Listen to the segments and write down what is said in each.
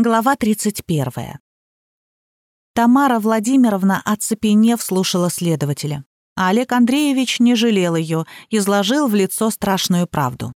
Глава 31. Тамара Владимировна, оцепенев, слушала следователя. А Олег Андреевич не жалел ее, изложил в лицо страшную правду.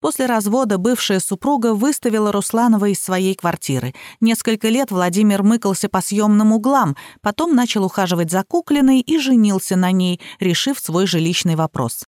После развода бывшая супруга выставила Русланова из своей квартиры. Несколько лет Владимир мыкался по съемным углам, потом начал ухаживать за Куклиной и женился на ней, решив свой жилищный вопрос.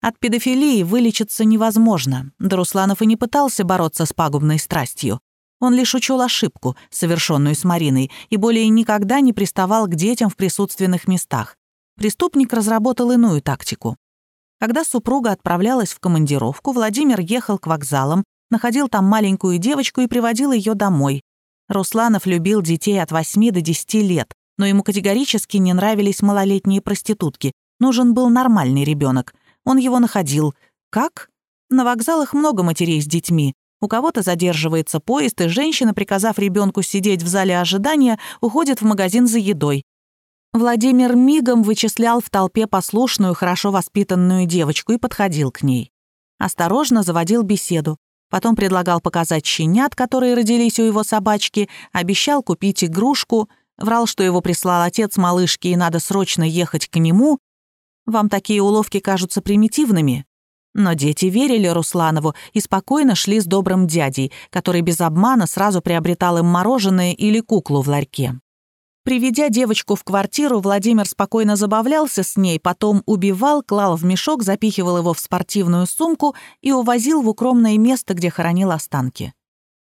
От педофилии вылечиться невозможно, да Русланов и не пытался бороться с пагубной страстью. Он лишь учел ошибку, совершенную с Мариной, и более никогда не приставал к детям в присутственных местах. Преступник разработал иную тактику. Когда супруга отправлялась в командировку, Владимир ехал к вокзалам, находил там маленькую девочку и приводил ее домой. Русланов любил детей от 8 до 10 лет, но ему категорически не нравились малолетние проститутки. Нужен был нормальный ребенок. Он его находил. Как? На вокзалах много матерей с детьми. У кого-то задерживается поезд, и женщина, приказав ребенку сидеть в зале ожидания, уходит в магазин за едой. Владимир мигом вычислял в толпе послушную, хорошо воспитанную девочку и подходил к ней. Осторожно заводил беседу. Потом предлагал показать щенят, которые родились у его собачки, обещал купить игрушку, врал, что его прислал отец малышки и надо срочно ехать к нему. Вам такие уловки кажутся примитивными? Но дети верили Русланову и спокойно шли с добрым дядей, который без обмана сразу приобретал им мороженое или куклу в ларьке. Приведя девочку в квартиру, Владимир спокойно забавлялся с ней, потом убивал, клал в мешок, запихивал его в спортивную сумку и увозил в укромное место, где хоронил останки.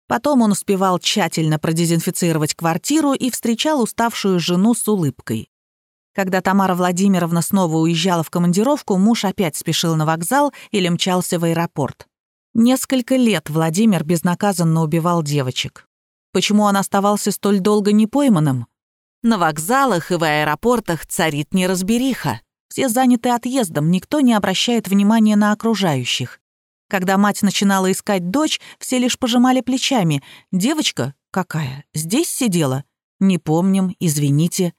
Потом он успевал тщательно продезинфицировать квартиру и встречал уставшую жену с улыбкой. Когда Тамара Владимировна снова уезжала в командировку, муж опять спешил на вокзал или мчался в аэропорт. Несколько лет Владимир безнаказанно убивал девочек. Почему он оставался столь долго непойманным? На вокзалах и в аэропортах царит неразбериха. Все заняты отъездом, никто не обращает внимания на окружающих. Когда мать начинала искать дочь, все лишь пожимали плечами. «Девочка? Какая? Здесь сидела?» «Не помним, извините».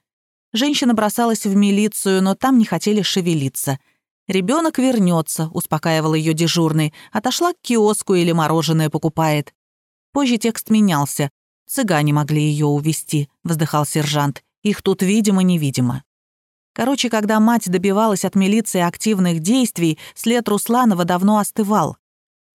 Женщина бросалась в милицию, но там не хотели шевелиться. «Ребенок вернется», — успокаивал ее дежурный. «Отошла к киоску или мороженое покупает». Позже текст менялся. «Цыгане могли ее увести, вздыхал сержант. «Их тут видимо-невидимо». Короче, когда мать добивалась от милиции активных действий, след Русланова давно остывал.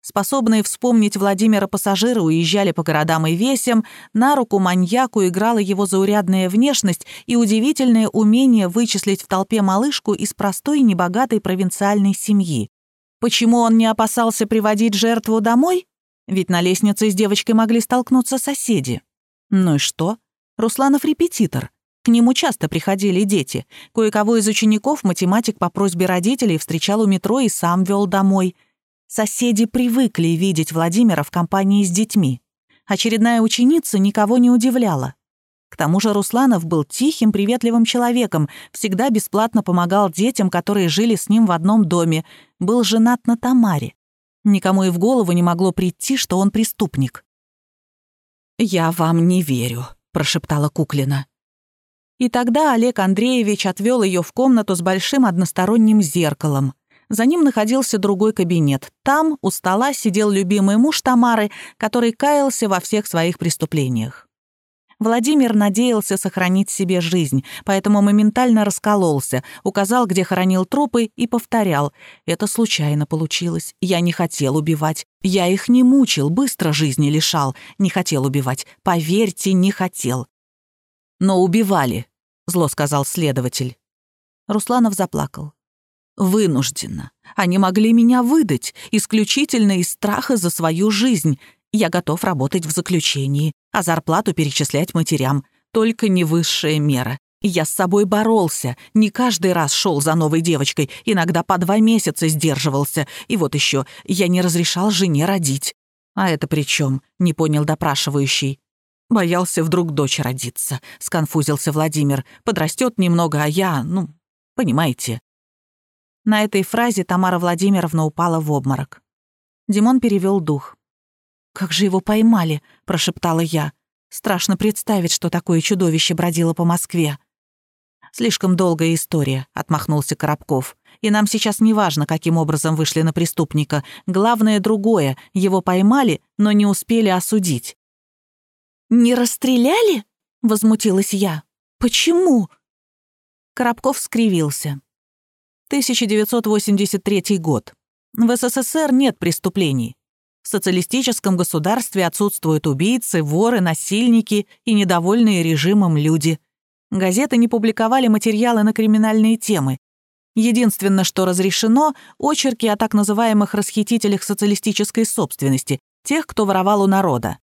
Способные вспомнить Владимира пассажиры уезжали по городам и весям, на руку маньяку играла его заурядная внешность и удивительное умение вычислить в толпе малышку из простой небогатой провинциальной семьи. Почему он не опасался приводить жертву домой? Ведь на лестнице с девочкой могли столкнуться соседи. Ну и что? Русланов репетитор. К нему часто приходили дети. Кое-кого из учеников математик по просьбе родителей встречал у метро и сам вел домой – Соседи привыкли видеть Владимира в компании с детьми. Очередная ученица никого не удивляла. К тому же Русланов был тихим, приветливым человеком, всегда бесплатно помогал детям, которые жили с ним в одном доме, был женат на Тамаре. Никому и в голову не могло прийти, что он преступник. «Я вам не верю», — прошептала Куклина. И тогда Олег Андреевич отвел ее в комнату с большим односторонним зеркалом. За ним находился другой кабинет. Там у стола сидел любимый муж Тамары, который каялся во всех своих преступлениях. Владимир надеялся сохранить себе жизнь, поэтому моментально раскололся, указал, где хоронил трупы, и повторял. «Это случайно получилось. Я не хотел убивать. Я их не мучил, быстро жизни лишал. Не хотел убивать. Поверьте, не хотел». «Но убивали», — зло сказал следователь. Русланов заплакал. Вынужденно. Они могли меня выдать, исключительно из страха за свою жизнь. Я готов работать в заключении, а зарплату перечислять матерям. Только не высшая мера. Я с собой боролся, не каждый раз шел за новой девочкой, иногда по два месяца сдерживался. И вот еще, я не разрешал жене родить. А это при чем? не понял допрашивающий. Боялся вдруг дочь родиться, сконфузился Владимир. Подрастет немного, а я, ну, понимаете. На этой фразе Тамара Владимировна упала в обморок. Димон перевел дух. «Как же его поймали?» — прошептала я. «Страшно представить, что такое чудовище бродило по Москве». «Слишком долгая история», — отмахнулся Коробков. «И нам сейчас не важно, каким образом вышли на преступника. Главное другое — его поймали, но не успели осудить. «Не расстреляли?» — возмутилась я. «Почему?» Коробков скривился. 1983 год. В СССР нет преступлений. В социалистическом государстве отсутствуют убийцы, воры, насильники и недовольные режимом люди. Газеты не публиковали материалы на криминальные темы. Единственное, что разрешено — очерки о так называемых расхитителях социалистической собственности, тех, кто воровал у народа.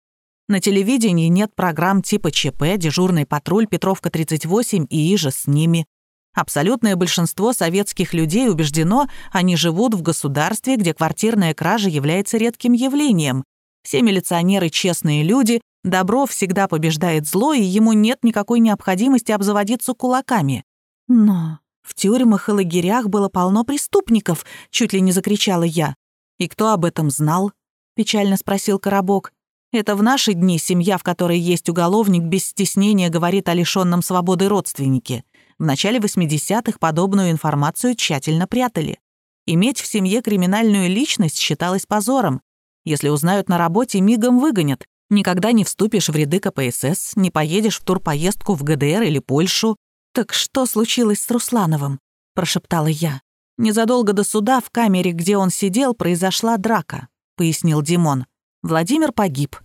На телевидении нет программ типа ЧП, «Дежурный патруль», «Петровка-38» и «Иже с ними». Абсолютное большинство советских людей убеждено, они живут в государстве, где квартирная кража является редким явлением. Все милиционеры честные люди, добро всегда побеждает зло, и ему нет никакой необходимости обзаводиться кулаками. Но в тюрьмах и лагерях было полно преступников, чуть ли не закричала я. И кто об этом знал? Печально спросил Коробок. Это в наши дни семья, в которой есть уголовник, без стеснения говорит о лишенном свободы родственнике. В начале 80-х подобную информацию тщательно прятали. Иметь в семье криминальную личность считалось позором. Если узнают на работе, мигом выгонят. Никогда не вступишь в ряды КПСС, не поедешь в турпоездку в ГДР или Польшу. «Так что случилось с Руслановым?» – прошептала я. «Незадолго до суда в камере, где он сидел, произошла драка», – пояснил Димон. «Владимир погиб».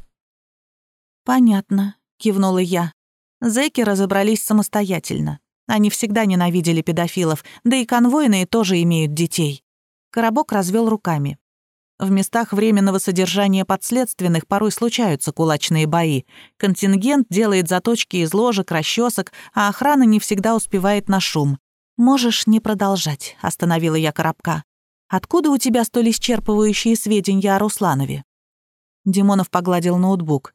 «Понятно», — кивнула я. Зэки разобрались самостоятельно. Они всегда ненавидели педофилов, да и конвойные тоже имеют детей. Коробок развел руками. В местах временного содержания подследственных порой случаются кулачные бои. Контингент делает заточки из ложек, расчесок, а охрана не всегда успевает на шум. «Можешь не продолжать», — остановила я Коробка. «Откуда у тебя столь исчерпывающие сведения о Русланове?» Димонов погладил ноутбук.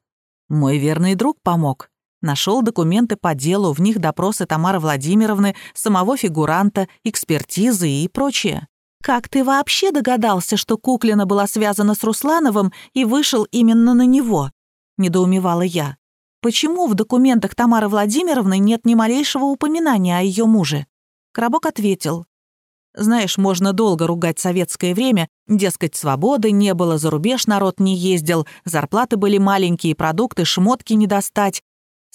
«Мой верный друг помог. Нашел документы по делу, в них допросы Тамары Владимировны, самого фигуранта, экспертизы и прочее. «Как ты вообще догадался, что Куклина была связана с Руслановым и вышел именно на него?» — недоумевала я. «Почему в документах Тамары Владимировны нет ни малейшего упоминания о ее муже?» Коробок ответил. «Знаешь, можно долго ругать советское время, дескать, свободы не было, за рубеж народ не ездил, зарплаты были маленькие, продукты, шмотки не достать,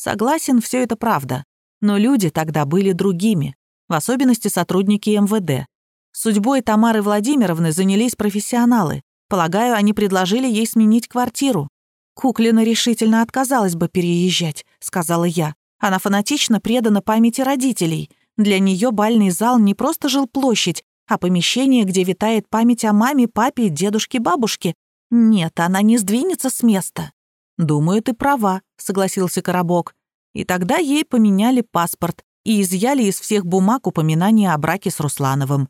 Согласен, все это правда. Но люди тогда были другими, в особенности сотрудники МВД. Судьбой Тамары Владимировны занялись профессионалы. Полагаю, они предложили ей сменить квартиру. Куклина решительно отказалась бы переезжать, сказала я. Она фанатично предана памяти родителей. Для нее бальный зал не просто жилплощадь, а помещение, где витает память о маме, папе, дедушке, бабушке. Нет, она не сдвинется с места. «Думаю, ты права», — согласился Коробок. И тогда ей поменяли паспорт и изъяли из всех бумаг упоминания о браке с Руслановым.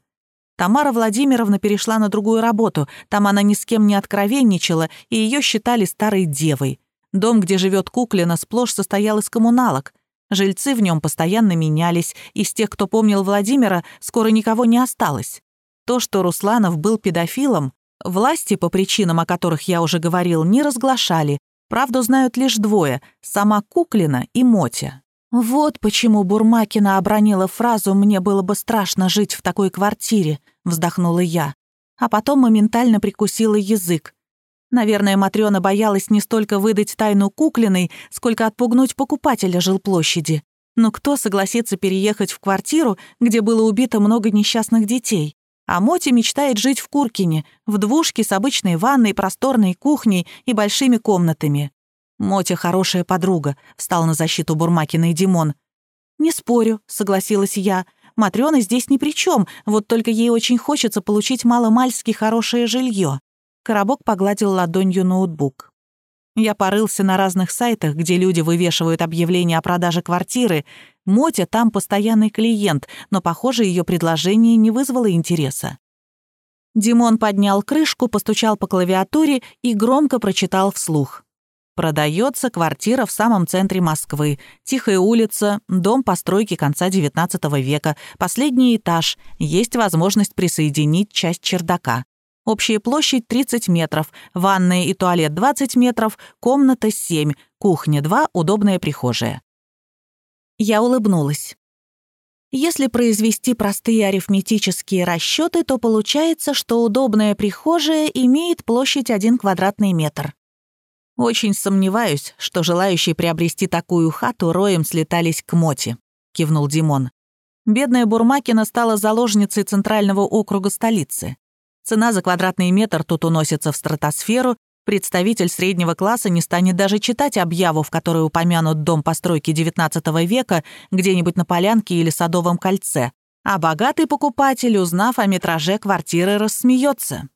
Тамара Владимировна перешла на другую работу, там она ни с кем не откровенничала, и ее считали старой девой. Дом, где живет Куклина, сплошь состоял из коммуналок. Жильцы в нем постоянно менялись, из тех, кто помнил Владимира, скоро никого не осталось. То, что Русланов был педофилом, власти, по причинам, о которых я уже говорил, не разглашали, Правду знают лишь двое — сама Куклина и Мотя. «Вот почему Бурмакина обронила фразу «мне было бы страшно жить в такой квартире», — вздохнула я. А потом моментально прикусила язык. Наверное, Матрёна боялась не столько выдать тайну Куклиной, сколько отпугнуть покупателя жилплощади. Но кто согласится переехать в квартиру, где было убито много несчастных детей? А Моти мечтает жить в Куркине, в двушке с обычной ванной, просторной кухней и большими комнатами. Мотя хорошая подруга, встал на защиту Бурмакина и Димон. «Не спорю», — согласилась я. «Матрёна здесь ни при чем, вот только ей очень хочется получить маломальски хорошее жилье. Коробок погладил ладонью ноутбук. Я порылся на разных сайтах, где люди вывешивают объявления о продаже квартиры. Мотя там постоянный клиент, но, похоже, ее предложение не вызвало интереса. Димон поднял крышку, постучал по клавиатуре и громко прочитал вслух. Продается квартира в самом центре Москвы. Тихая улица, дом постройки конца XIX века, последний этаж, есть возможность присоединить часть чердака. Общая площадь 30 метров, ванная и туалет 20 метров, комната 7, кухня 2, удобная прихожая. Я улыбнулась. Если произвести простые арифметические расчеты, то получается, что удобная прихожая имеет площадь 1 квадратный метр. «Очень сомневаюсь, что желающие приобрести такую хату роем слетались к Моте», — кивнул Димон. Бедная Бурмакина стала заложницей центрального округа столицы. Цена за квадратный метр тут уносится в стратосферу, представитель среднего класса не станет даже читать объяву, в которой упомянут дом постройки XIX века где-нибудь на Полянке или Садовом кольце, а богатый покупатель, узнав о метраже квартиры, рассмеется.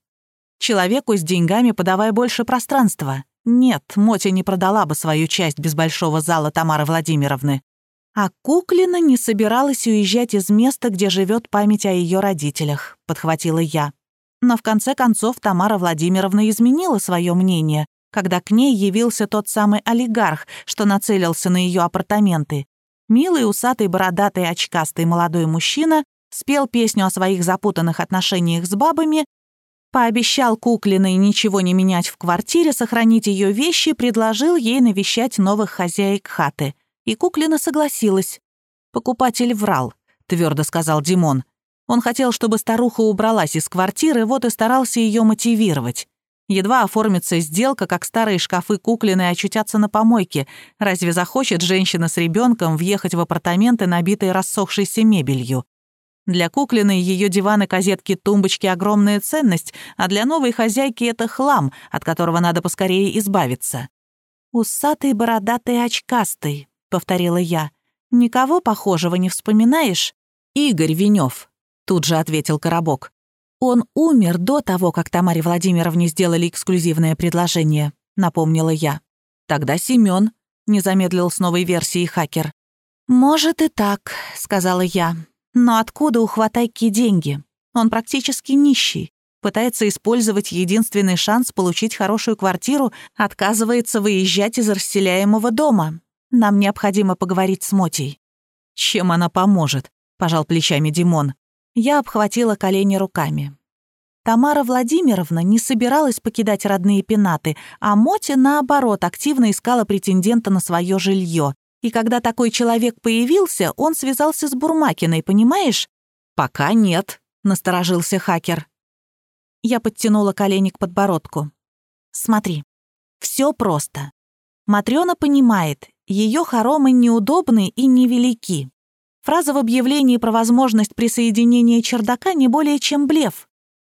Человеку с деньгами подавай больше пространства. Нет, Мотя не продала бы свою часть без большого зала Тамары Владимировны. А Куклина не собиралась уезжать из места, где живет память о ее родителях, подхватила я. Но в конце концов Тамара Владимировна изменила свое мнение, когда к ней явился тот самый олигарх, что нацелился на ее апартаменты. Милый, усатый, бородатый, очкастый молодой мужчина спел песню о своих запутанных отношениях с бабами, пообещал Куклиной ничего не менять в квартире, сохранить ее вещи, предложил ей навещать новых хозяек хаты — и Куклина согласилась. «Покупатель врал», — твердо сказал Димон. Он хотел, чтобы старуха убралась из квартиры, вот и старался ее мотивировать. Едва оформится сделка, как старые шкафы Куклины очутятся на помойке. Разве захочет женщина с ребенком въехать в апартаменты, набитые рассохшейся мебелью? Для Куклины ее диваны, козетки, тумбочки — огромная ценность, а для новой хозяйки это хлам, от которого надо поскорее избавиться. Усатый, бородатый, очкастый повторила я. «Никого похожего не вспоминаешь?» «Игорь Венев», — тут же ответил Коробок. «Он умер до того, как Тамаре Владимировне сделали эксклюзивное предложение», — напомнила я. «Тогда Семён», — не замедлил с новой версией хакер. «Может и так», — сказала я. «Но откуда у Хватайки деньги? Он практически нищий. Пытается использовать единственный шанс получить хорошую квартиру, отказывается выезжать из расселяемого дома. Нам необходимо поговорить с Мотей». «Чем она поможет?» — пожал плечами Димон. Я обхватила колени руками. Тамара Владимировна не собиралась покидать родные пенаты, а Мотя, наоборот, активно искала претендента на свое жилье. И когда такой человек появился, он связался с Бурмакиной, понимаешь? «Пока нет», — насторожился хакер. Я подтянула колени к подбородку. «Смотри, все просто. Матрёна понимает, ее хоромы неудобны и невелики. Фраза в объявлении про возможность присоединения чердака не более чем блеф.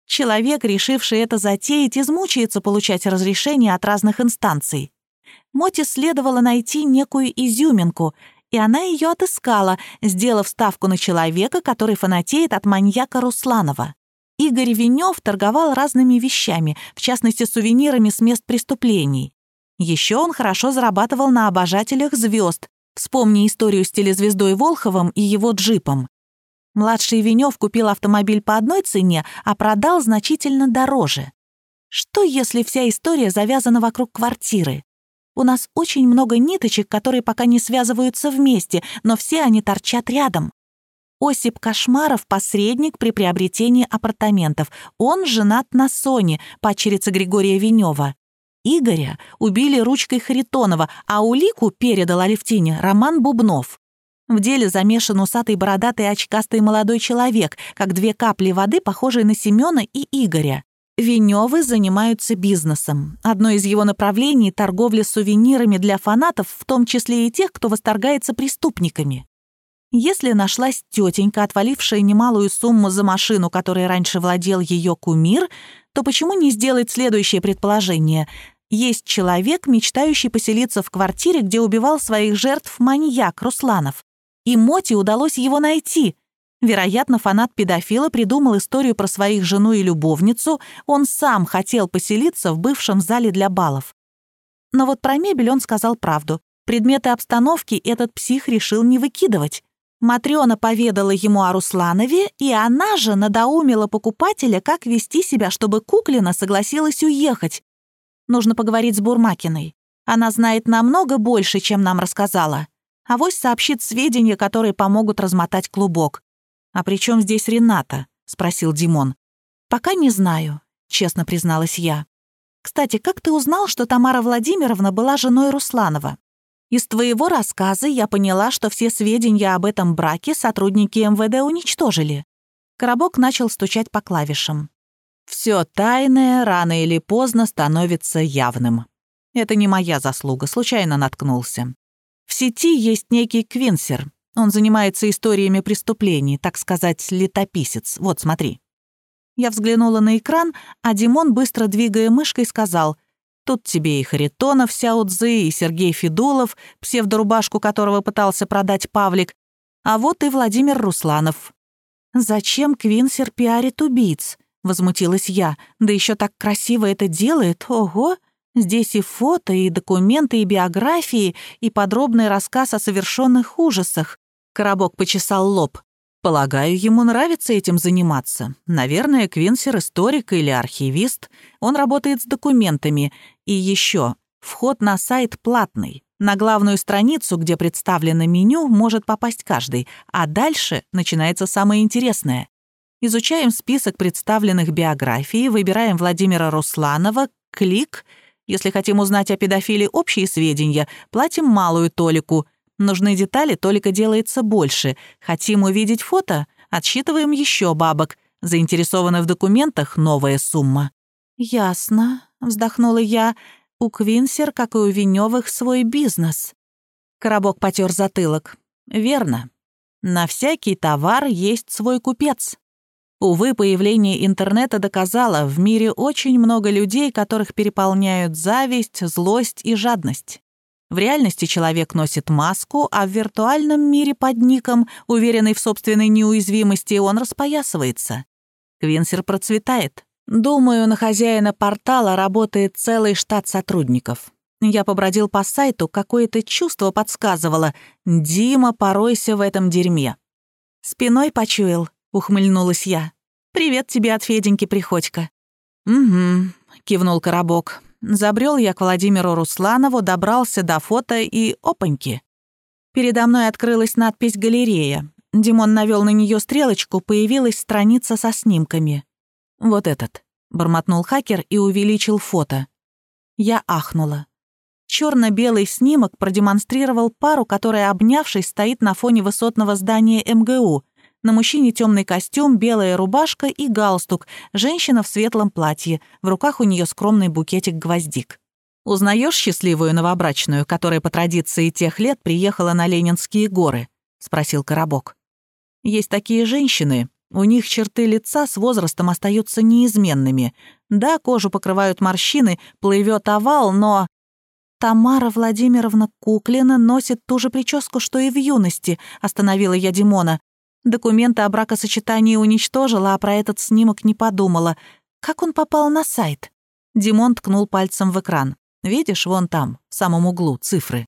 Человек, решивший это затеять, измучается получать разрешение от разных инстанций. Моте следовало найти некую изюминку, и она ее отыскала, сделав ставку на человека, который фанатеет от маньяка Русланова. Игорь Венев торговал разными вещами, в частности, сувенирами с мест преступлений. Еще он хорошо зарабатывал на обожателях звезд. Вспомни историю с телезвездой Волховым и его джипом. Младший Венев купил автомобиль по одной цене, а продал значительно дороже. Что, если вся история завязана вокруг квартиры? У нас очень много ниточек, которые пока не связываются вместе, но все они торчат рядом. Осип Кошмаров — посредник при приобретении апартаментов. Он женат на Соне, падчерице Григория Венева. Игоря убили ручкой Харитонова, а улику передал Алевтине Роман Бубнов. В деле замешан усатый бородатый очкастый молодой человек, как две капли воды, похожие на Семёна и Игоря. Венёвы занимаются бизнесом. Одно из его направлений — торговля сувенирами для фанатов, в том числе и тех, кто восторгается преступниками. Если нашлась тетенька, отвалившая немалую сумму за машину, которой раньше владел ее кумир, то почему не сделать следующее предположение? Есть человек, мечтающий поселиться в квартире, где убивал своих жертв маньяк Русланов. И Моти удалось его найти. Вероятно, фанат педофила придумал историю про своих жену и любовницу, он сам хотел поселиться в бывшем зале для балов. Но вот про мебель он сказал правду. Предметы обстановки этот псих решил не выкидывать. Матрёна поведала ему о Русланове, и она же надоумила покупателя, как вести себя, чтобы Куклина согласилась уехать, Нужно поговорить с Бурмакиной. Она знает намного больше, чем нам рассказала. Авось сообщит сведения, которые помогут размотать клубок. «А при чем здесь Рената?» — спросил Димон. «Пока не знаю», — честно призналась я. «Кстати, как ты узнал, что Тамара Владимировна была женой Русланова? Из твоего рассказа я поняла, что все сведения об этом браке сотрудники МВД уничтожили». Коробок начал стучать по клавишам. Все тайное рано или поздно становится явным. Это не моя заслуга, случайно наткнулся. В сети есть некий Квинсер. Он занимается историями преступлений, так сказать, летописец. Вот, смотри». Я взглянула на экран, а Димон, быстро двигая мышкой, сказал, «Тут тебе и Харитонов Сяо и Сергей Федулов, псевдорубашку которого пытался продать Павлик, а вот и Владимир Русланов». «Зачем Квинсер пиарит убийц?» — возмутилась я. «Да еще так красиво это делает, ого!» Здесь и фото, и документы, и биографии, и подробный рассказ о совершенных ужасах. Коробок почесал лоб. Полагаю, ему нравится этим заниматься. Наверное, Квинсер историк или архивист. Он работает с документами. И еще, вход на сайт платный. На главную страницу, где представлено меню, может попасть каждый, а дальше начинается самое интересное. Изучаем список представленных биографий, выбираем Владимира Русланова, клик — если хотим узнать о педофиле общие сведения, платим малую толику. Нужны детали, толика делается больше. Хотим увидеть фото, отсчитываем еще бабок. Заинтересованы в документах — новая сумма». «Ясно», — вздохнула я. «У Квинсер, как и у Венёвых, свой бизнес». Коробок потер затылок. «Верно. На всякий товар есть свой купец. Увы, появление интернета доказало, в мире очень много людей, которых переполняют зависть, злость и жадность. В реальности человек носит маску, а в виртуальном мире под ником, уверенный в собственной неуязвимости, он распоясывается. Квинсер процветает. Думаю, на хозяина портала работает целый штат сотрудников. Я побродил по сайту, какое-то чувство подсказывало. «Дима, поройся в этом дерьме». Спиной почуял, ухмыльнулась я. «Привет тебе от Феденьки Приходько». «Угу», — кивнул Коробок. Забрел я к Владимиру Русланову, добрался до фото и опаньки. Передо мной открылась надпись «Галерея». Димон навел на нее стрелочку, появилась страница со снимками. «Вот этот», — бормотнул хакер и увеличил фото. Я ахнула. черно белый снимок продемонстрировал пару, которая, обнявшись, стоит на фоне высотного здания МГУ — на мужчине темный костюм, белая рубашка и галстук, женщина в светлом платье, в руках у нее скромный букетик гвоздик. «Узнаешь счастливую новобрачную, которая по традиции тех лет приехала на Ленинские горы?» — спросил Коробок. «Есть такие женщины, у них черты лица с возрастом остаются неизменными. Да, кожу покрывают морщины, плывет овал, но...» «Тамара Владимировна Куклина носит ту же прическу, что и в юности», — остановила я Димона. Документы о бракосочетании уничтожила, а про этот снимок не подумала. Как он попал на сайт? Димон ткнул пальцем в экран. «Видишь, вон там, в самом углу, цифры».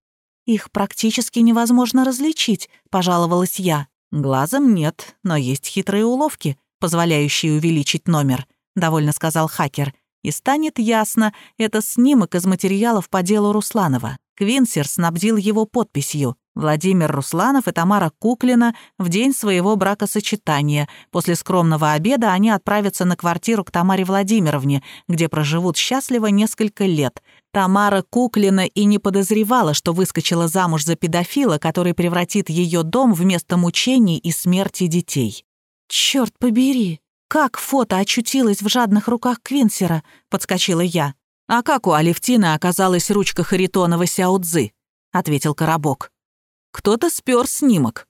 «Их практически невозможно различить», — пожаловалась я. «Глазом нет, но есть хитрые уловки, позволяющие увеличить номер», — довольно сказал хакер. «И станет ясно, это снимок из материалов по делу Русланова. Квинсер снабдил его подписью. Владимир Русланов и Тамара Куклина в день своего бракосочетания. После скромного обеда они отправятся на квартиру к Тамаре Владимировне, где проживут счастливо несколько лет. Тамара Куклина и не подозревала, что выскочила замуж за педофила, который превратит ее дом в место мучений и смерти детей. «Черт побери! Как фото очутилось в жадных руках Квинсера?» — подскочила я. «А как у Алевтины оказалась ручка Харитонова Сяо Цзы?» — ответил Коробок. Кто-то спер снимок.